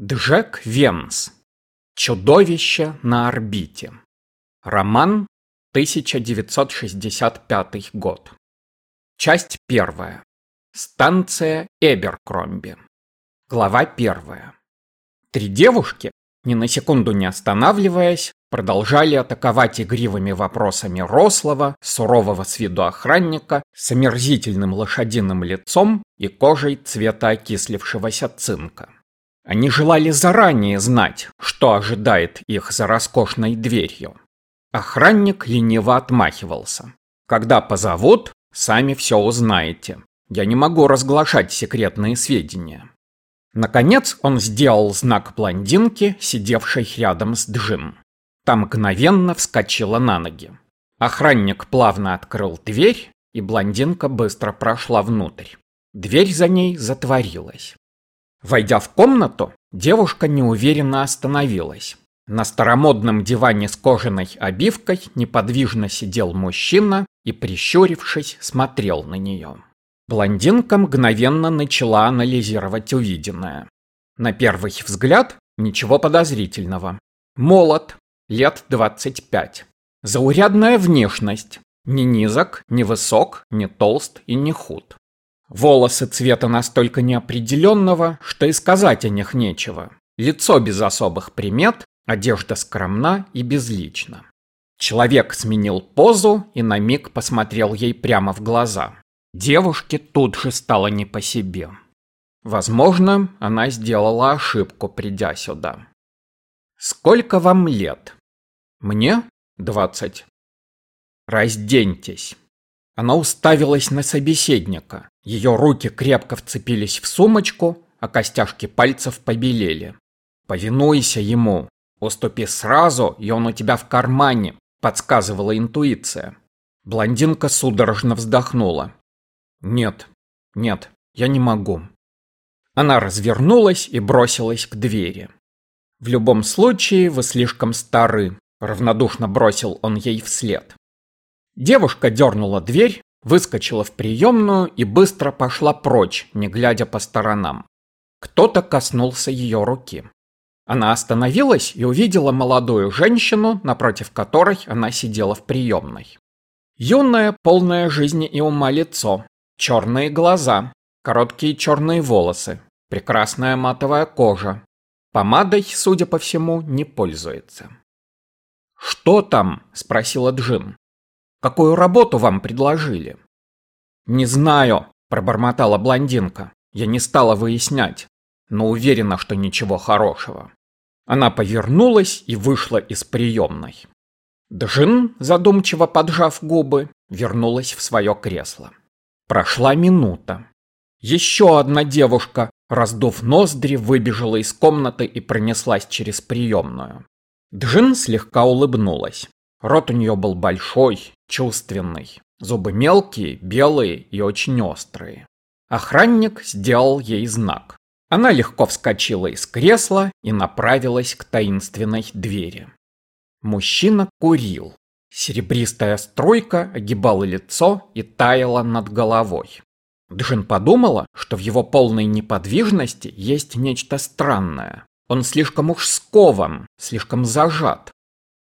Джек Венс. Чудовище на орбите. Роман 1965 год. Часть первая. Станция Эберкромби. Глава первая. Три девушки, ни на секунду не останавливаясь, продолжали атаковать игривыми вопросами рослого, сурового с виду охранника с омерзительным лошадиным лицом и кожей цвета окислившегося цинка. Они желали заранее знать, что ожидает их за роскошной дверью. Охранник лениво отмахивался. «Когда позовут, сами все узнаете. Я не могу разглашать секретные сведения». Наконец он сделал знак блондинке, сидевшей рядом с Джим. Та мгновенно вскочила на ноги. Охранник плавно открыл дверь, и блондинка быстро прошла внутрь. Дверь за ней затворилась. Войдя в комнату, девушка неуверенно остановилась. На старомодном диване с кожаной обивкой неподвижно сидел мужчина и, прищурившись, смотрел на нее. Блондинка мгновенно начала анализировать увиденное. На первый взгляд ничего подозрительного. Молод, лет 25. Заурядная внешность. Ни низок, ни высок, ни толст и ни худ. Волосы цвета настолько неопределенного, что и сказать о них нечего. Лицо без особых примет, одежда скромна и безлична. Человек сменил позу и на миг посмотрел ей прямо в глаза. Девушке тут же стало не по себе. Возможно, она сделала ошибку, придя сюда. «Сколько вам лет?» «Мне? Двадцать». «Разденьтесь». Она уставилась на собеседника. Ее руки крепко вцепились в сумочку, а костяшки пальцев побелели. «Повинуйся ему. Уступи сразу, и он у тебя в кармане», — подсказывала интуиция. Блондинка судорожно вздохнула. «Нет, нет, я не могу». Она развернулась и бросилась к двери. «В любом случае, вы слишком стары», — равнодушно бросил он ей вслед. Девушка дернула дверь, выскочила в приемную и быстро пошла прочь, не глядя по сторонам. Кто-то коснулся ее руки. Она остановилась и увидела молодую женщину, напротив которой она сидела в приемной. Юное, полное жизни и ума лицо, черные глаза, короткие черные волосы, прекрасная матовая кожа. Помадой, судя по всему, не пользуется. «Что там?» – спросила Джин. Какую работу вам предложили?» «Не знаю», – пробормотала блондинка. Я не стала выяснять, но уверена, что ничего хорошего. Она повернулась и вышла из приемной. Джин, задумчиво поджав губы, вернулась в свое кресло. Прошла минута. Еще одна девушка, раздув ноздри, выбежала из комнаты и пронеслась через приемную. Джин слегка улыбнулась. Рот у нее был большой, чувственный. Зубы мелкие, белые и очень острые. Охранник сделал ей знак. Она легко вскочила из кресла и направилась к таинственной двери. Мужчина курил. Серебристая струйка огибала лицо и таяла над головой. Джин подумала, что в его полной неподвижности есть нечто странное. Он слишком уж скован, слишком зажат,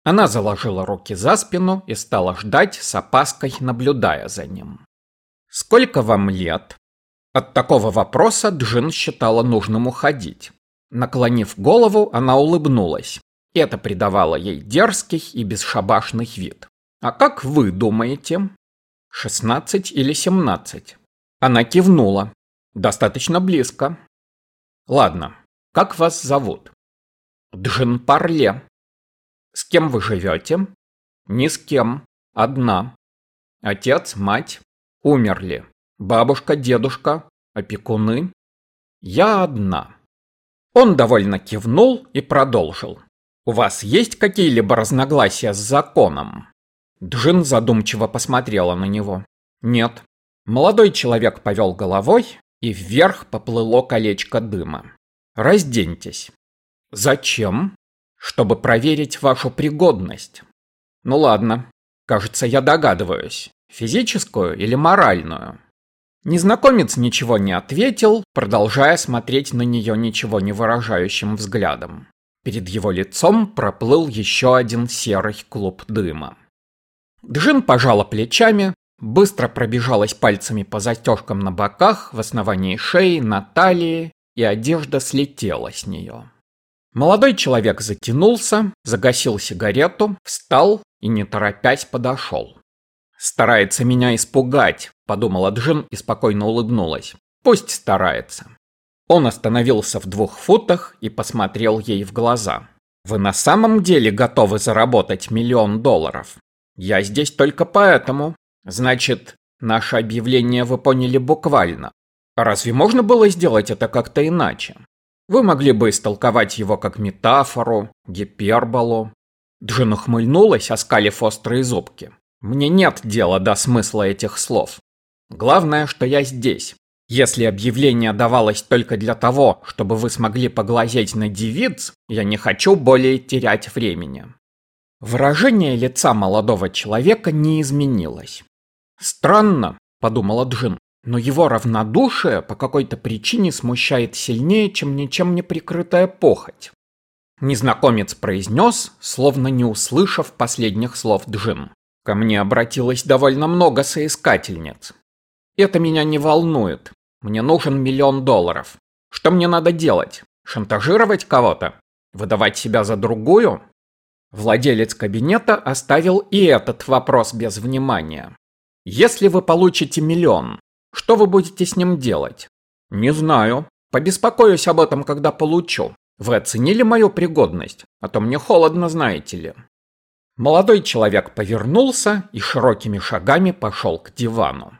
она заложила руки за спину и стала ждать с опаской, наблюдая за ним. «Сколько вам лет?» От такого вопроса Джин считала нужным уходить. Наклонив голову, она улыбнулась. Это придавало ей дерзкий и бесшабашный вид. «А как вы думаете?» «Шестнадцать или семнадцать?» Она кивнула. «Достаточно близко». «Ладно, как вас зовут?» «Джин Парле», с кем вы живете? Ни с кем. Одна. Отец, мать умерли. Бабушка, дедушка, опекуны. Я одна. Он довольно кивнул и продолжил. У вас есть какие-либо разногласия с законом? Джин задумчиво посмотрела на него. Нет. Молодой человек повел головой, и вверх поплыло колечко дыма. Разденьтесь. Зачем? Чтобы проверить вашу пригодность. Ну ладно, кажется, я догадываюсь, физическую или моральную. Незнакомец ничего не ответил, продолжая смотреть на нее ничего не выражающим взглядом. Перед его лицом проплыл еще один серый клуб дыма. Джин пожала плечами, быстро пробежалась пальцами по застежкам на боках, в основании шеи, на талии, и одежда слетела с нее. Молодой человек затянулся, загасил сигарету, встал и, не торопясь, подошел. «Старается меня испугать», — подумала Джин и спокойно улыбнулась. «Пусть старается». Он остановился в двух футах и посмотрел ей в глаза. «Вы на самом деле готовы заработать миллион долларов? Я здесь только поэтому. Значит, наше объявление вы поняли буквально. Разве можно было сделать это как-то иначе? Вы могли бы истолковать его как метафору, гиперболу. Джин ухмыльнулась, оскалив острые зубки. Мне нет дела до смысла этих слов. Главное, что я здесь. Если объявление давалось только для того, чтобы вы смогли поглазеть на девиц, я не хочу более терять времени. Выражение лица молодого человека не изменилось. Странно, подумала Джин, но его равнодушие по какой-то причине смущает сильнее, чем ничем не прикрытая похоть. Незнакомец произнес, словно не услышав последних слов Джин. Ко мне обратилось довольно много соискательниц. Это меня не волнует. Мне нужен миллион долларов. Что мне надо делать? Шантажировать кого-то? Выдавать себя за другую? Владелец кабинета оставил и этот вопрос без внимания. Если вы получите миллион, что вы будете с ним делать? Не знаю. Побеспокоюсь об этом, когда получу. Вы оценили мою пригодность? А то мне холодно, знаете ли. Молодой человек повернулся и широкими шагами пошел к дивану.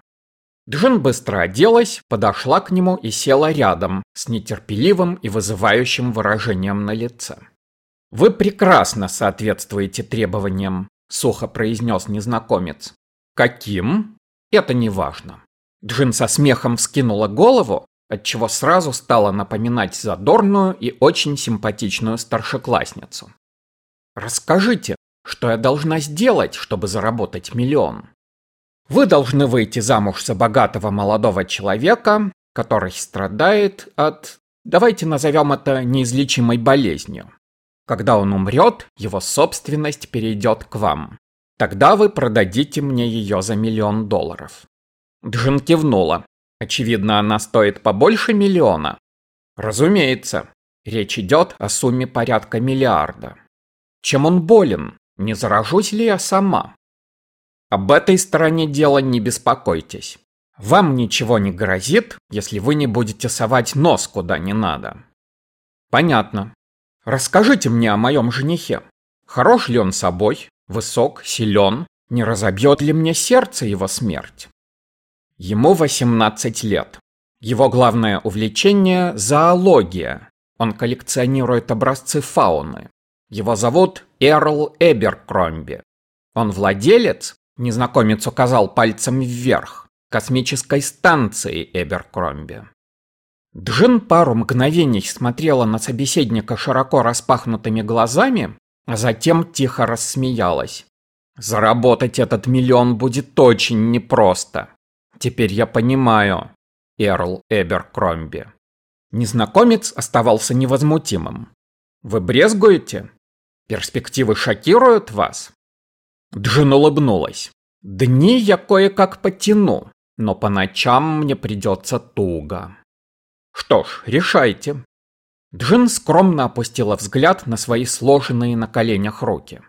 Джин быстро оделась, подошла к нему и села рядом, с нетерпеливым и вызывающим выражением на лице. «Вы прекрасно соответствуете требованиям», — сухо произнес незнакомец. «Каким? Это не важно. Джин со смехом вскинула голову, отчего сразу стала напоминать задорную и очень симпатичную старшеклассницу. «Расскажите, что я должна сделать, чтобы заработать миллион?» «Вы должны выйти замуж за богатого молодого человека, который страдает от... Давайте назовем это неизлечимой болезнью. Когда он умрет, его собственность перейдет к вам. Тогда вы продадите мне ее за миллион долларов. Джин кивнула. Очевидно, она стоит побольше миллиона. Разумеется. Речь идет о сумме порядка миллиарда. Чем он болен? Не заражусь ли я сама? Об этой стороне дела не беспокойтесь. Вам ничего не грозит, если вы не будете совать нос куда не надо. Понятно. Расскажите мне о моем женихе. Хорош ли он собой? Высок, силен? Не разобьет ли мне сердце его смерть? Ему 18 лет. Его главное увлечение – зоология. Он коллекционирует образцы фауны. Его зовут Эрл Эберкромби. Он владелец, незнакомец указал пальцем вверх, космической станции Эберкромби. Джин пару мгновений смотрела на собеседника широко распахнутыми глазами, а затем тихо рассмеялась. Заработать этот миллион будет очень непросто. Теперь я понимаю, Эрл Эберкромби. Незнакомец оставался невозмутимым. Вы брезгуете? Перспективы шокируют вас? Джин улыбнулась. Дни я кое-как потяну, но по ночам мне придется туго. Что ж, решайте. Джин скромно опустила взгляд на свои сложенные на коленях руки.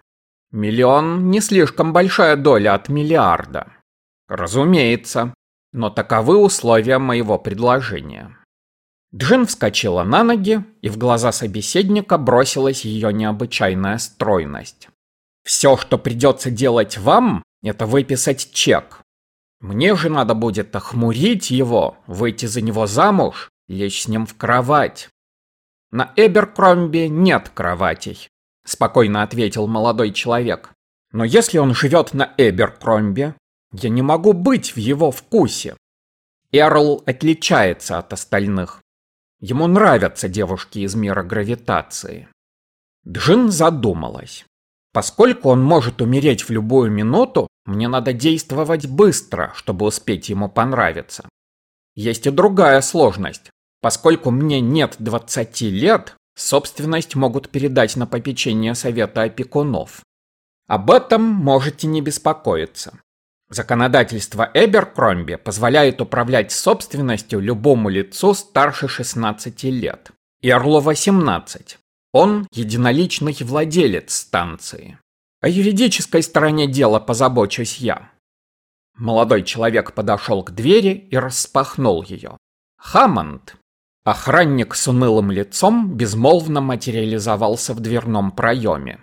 Миллион не слишком большая доля от миллиарда. Разумеется, но таковы условия моего предложения. Джин вскочила на ноги, и в глаза собеседника бросилась ее необычайная стройность. «Все, что придется делать вам, это выписать чек. Мне же надо будет охмурить его, выйти за него замуж, лечь с ним в кровать». «На Эберкромби нет кроватей», – спокойно ответил молодой человек. «Но если он живет на Эберкромби, я не могу быть в его вкусе. Эрл отличается от остальных. Ему нравятся девушки из мира гравитации. Джин задумалась. Поскольку он может умереть в любую минуту, мне надо действовать быстро, чтобы успеть ему понравиться. Есть и другая сложность. Поскольку мне нет 20 лет, собственность могут передать на попечение совета опекунов. Об этом можете не беспокоиться. Законодательство Эберкромби позволяет управлять собственностью любому лицу старше 16 лет. И Орло 18. Он единоличный владелец станции. О юридической стороне дела позабочусь я. Молодой человек подошел к двери и распахнул ее. Хаммонд. Охранник с унылым лицом безмолвно материализовался в дверном проеме.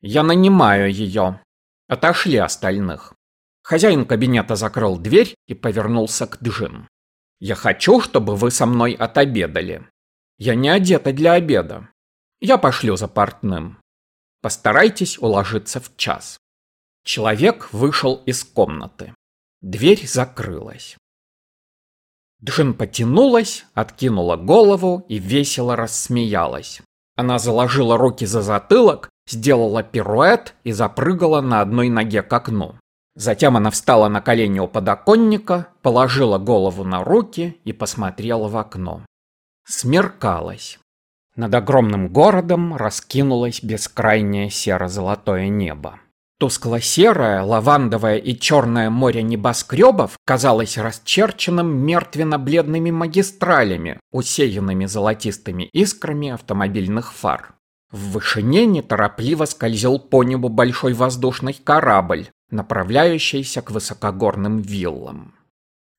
«Я нанимаю ее». Отошли остальных. Хозяин кабинета закрыл дверь и повернулся к Джин. «Я хочу, чтобы вы со мной отобедали. Я не одета для обеда. Я пошлю за портным. Постарайтесь уложиться в час». Человек вышел из комнаты. Дверь закрылась. Джин потянулась, откинула голову и весело рассмеялась. Она заложила руки за затылок, сделала пируэт и запрыгала на одной ноге к окну. Затем она встала на колени у подоконника, положила голову на руки и посмотрела в окно. Смеркалось. Над огромным городом раскинулось бескрайнее серо-золотое небо. Тускло-серое, лавандовое и черное море небоскребов казалось расчерченным мертвенно-бледными магистралями, усеянными золотистыми искрами автомобильных фар. В вышине неторопливо скользил по небу большой воздушный корабль, направляющийся к высокогорным виллам.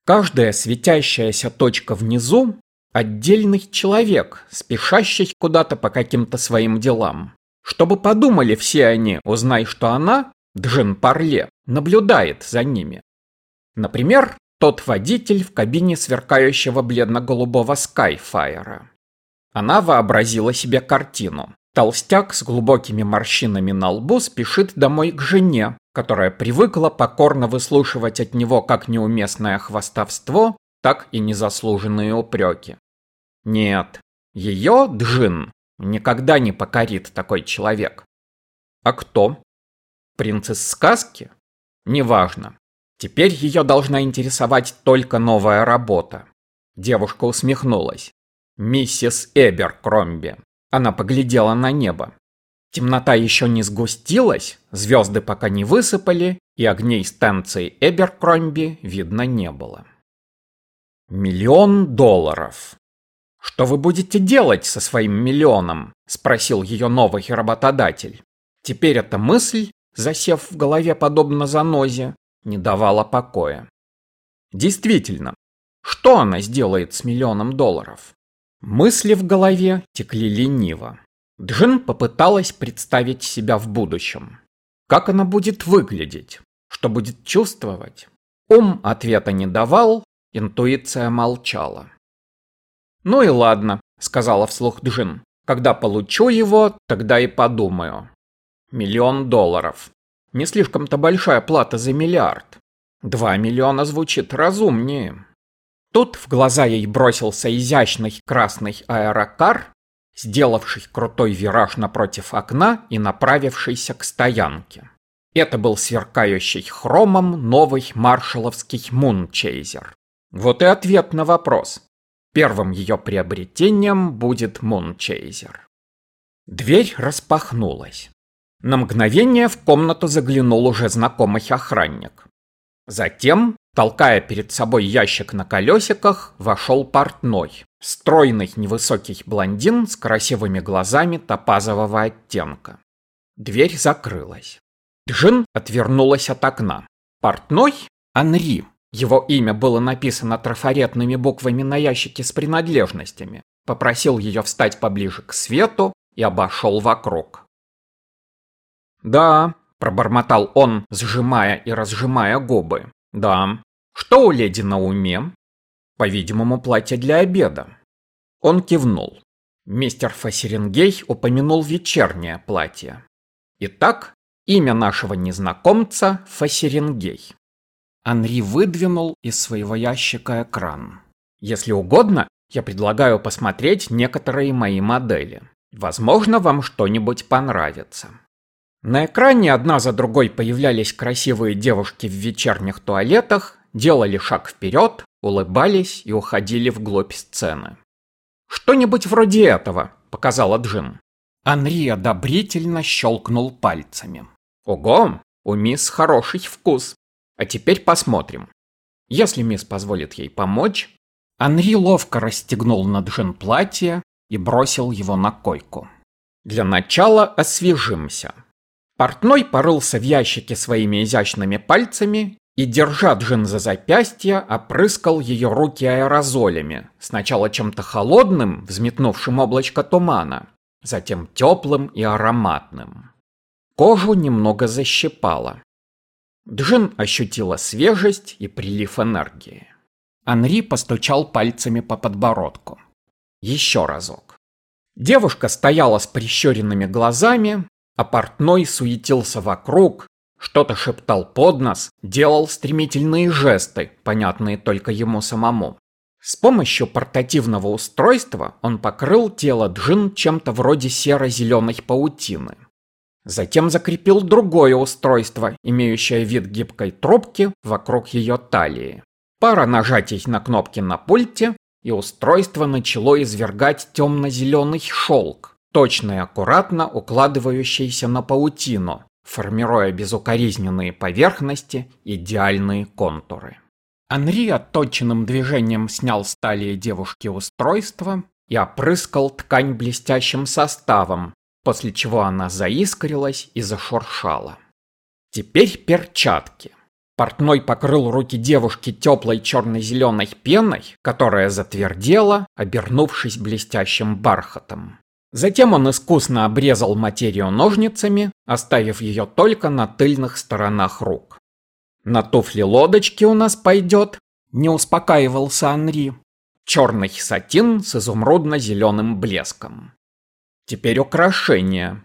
Каждая светящаяся точка внизу – отдельный человек, спешащий куда-то по каким-то своим делам. Чтобы подумали все они, узнай, что она, Джин Парле, наблюдает за ними. Например, тот водитель в кабине сверкающего бледно-голубого Скайфайера. Она вообразила себе картину. Толстяк с глубокими морщинами на лбу спешит домой к жене, которая привыкла покорно выслушивать от него как неуместное хвастовство, так и незаслуженные упреки. Нет, ее, Джин, никогда не покорит такой человек. А кто? Принц из сказки? Неважно. Теперь ее должна интересовать только новая работа. Девушка усмехнулась. Миссис Эберкромби. Она поглядела на небо. Темнота еще не сгустилась, звезды пока не высыпали, и огней станции Эберкромби видно не было. Миллион долларов. Что вы будете делать со своим миллионом? Спросил ее новый работодатель. Теперь эта мысль, засев в голове подобно занозе, не давала покоя. Действительно, что она сделает с миллионом долларов? Мысли в голове текли лениво. Джин попыталась представить себя в будущем. Как она будет выглядеть? Что будет чувствовать? Ум ответа не давал, интуиция молчала. «Ну и ладно», — сказала вслух Джин. «Когда получу его, тогда и подумаю». Миллион долларов. Не слишком-то большая плата за миллиард. Два миллиона звучит разумнее. Тут в глаза ей бросился изящный красный аэрокар, сделавший крутой вираж напротив окна и направившийся к стоянке. Это был сверкающий хромом новый маршаловский мунчейзер. Вот и ответ на вопрос. Первым ее приобретением будет мунчейзер. Дверь распахнулась. На мгновение в комнату заглянул уже знакомый охранник. Затем Толкая перед собой ящик на колесиках, вошел портной. Стройный невысокий блондин с красивыми глазами топазового оттенка. Дверь закрылась. Джин отвернулась от окна. Портной – Анри. Его имя было написано трафаретными буквами на ящике с принадлежностями. Попросил ее встать поближе к свету и обошел вокруг. «Да», – пробормотал он, сжимая и разжимая губы. Да. Что у леди на уме? По-видимому, платье для обеда. Он кивнул. Мистер Фасерингей упомянул вечернее платье. Итак, имя нашего незнакомца Фасерингей. Анри выдвинул из своего ящика экран. Если угодно, я предлагаю посмотреть некоторые мои модели. Возможно, вам что-нибудь понравится. На экране одна за другой появлялись красивые девушки в вечерних туалетах, делали шаг вперед, улыбались и уходили вглубь сцены. «Что-нибудь вроде этого», — показала Джин. Анри одобрительно щелкнул пальцами. «Ого, у мисс хороший вкус. А теперь посмотрим. Если мисс позволит ей помочь...» Анри ловко расстегнул на Джин платье и бросил его на койку. «Для начала освежимся». Портной порылся в ящике своими изящными пальцами и, держа Джин за запястье, опрыскал ее руки аэрозолями, сначала чем-то холодным, взметнувшим облачко тумана, затем теплым и ароматным. Кожу немного защипало. Джин ощутила свежесть и прилив энергии. Анри постучал пальцами по подбородку. Еще разок. Девушка стояла с прищуренными глазами, а портной суетился вокруг, что-то шептал под нос, делал стремительные жесты, понятные только ему самому. С помощью портативного устройства он покрыл тело Джин чем-то вроде серо-зеленой паутины. Затем закрепил другое устройство, имеющее вид гибкой трубки вокруг ее талии. Пара нажатий на кнопки на пульте, и устройство начало извергать темно-зеленый шелк, точно и аккуратно укладывающийся на паутину, формируя безукоризненные поверхности, идеальные контуры. Анри отточенным движением снял с талии девушки устройство и опрыскал ткань блестящим составом, после чего она заискрилась и зашуршала. Теперь перчатки. Портной покрыл руки девушки теплой черно-зеленой пеной, которая затвердела, обернувшись блестящим бархатом. Затем он искусно обрезал материю ножницами, оставив ее только на тыльных сторонах рук. «На туфли лодочки у нас пойдет», – не успокаивался Анри. Черный сатин с изумрудно-зеленым блеском. Теперь украшение.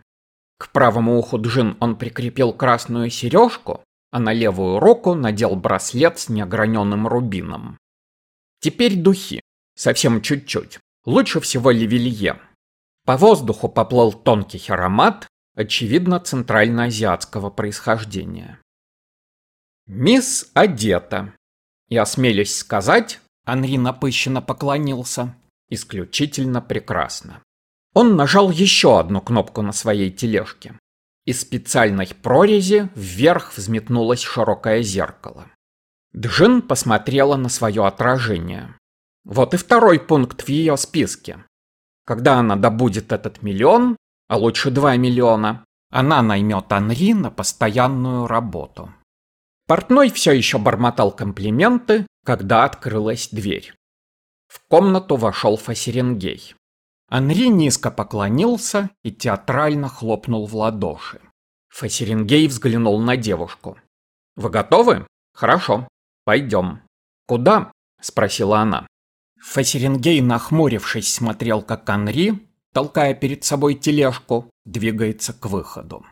К правому уху Джин он прикрепил красную сережку, а на левую руку надел браслет с неограненным рубином. Теперь духи. Совсем чуть-чуть. Лучше всего левелье. По воздуху поплыл тонкий аромат, очевидно, центральноазиатского происхождения. Мисс одета. И осмелюсь сказать, Анри напыщенно поклонился, исключительно прекрасно. Он нажал еще одну кнопку на своей тележке. Из специальной прорези вверх взметнулось широкое зеркало. Джин посмотрела на свое отражение. Вот и второй пункт в ее списке. Когда она добудет этот миллион, а лучше два миллиона, она наймет Анри на постоянную работу. Портной все еще бормотал комплименты, когда открылась дверь. В комнату вошел Фасеренгей. Анри низко поклонился и театрально хлопнул в ладоши. Фасеренгей взглянул на девушку. «Вы готовы? Хорошо. Пойдем». «Куда?» – спросила она. Фасеренгей, нахмурившись, смотрел, как Анри, толкая перед собой тележку, двигается к выходу.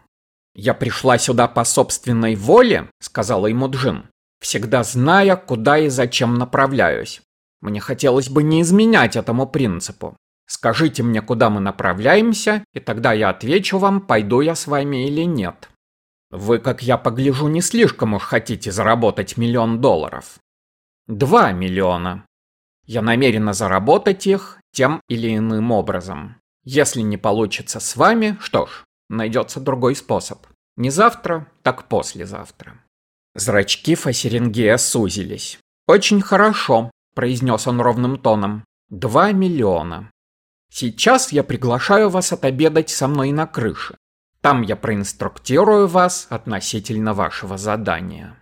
«Я пришла сюда по собственной воле», — сказала ему Джин, «всегда зная, куда и зачем направляюсь. Мне хотелось бы не изменять этому принципу. Скажите мне, куда мы направляемся, и тогда я отвечу вам, пойду я с вами или нет. Вы, как я погляжу, не слишком уж хотите заработать миллион долларов. Два миллиона, я намерена заработать их тем или иным образом. Если не получится с вами, что ж, найдется другой способ. Не завтра, так послезавтра. Зрачки Фасерингея сузились. «Очень хорошо», – произнес он ровным тоном. «Два миллиона. Сейчас я приглашаю вас отобедать со мной на крыше. Там я проинструктирую вас относительно вашего задания».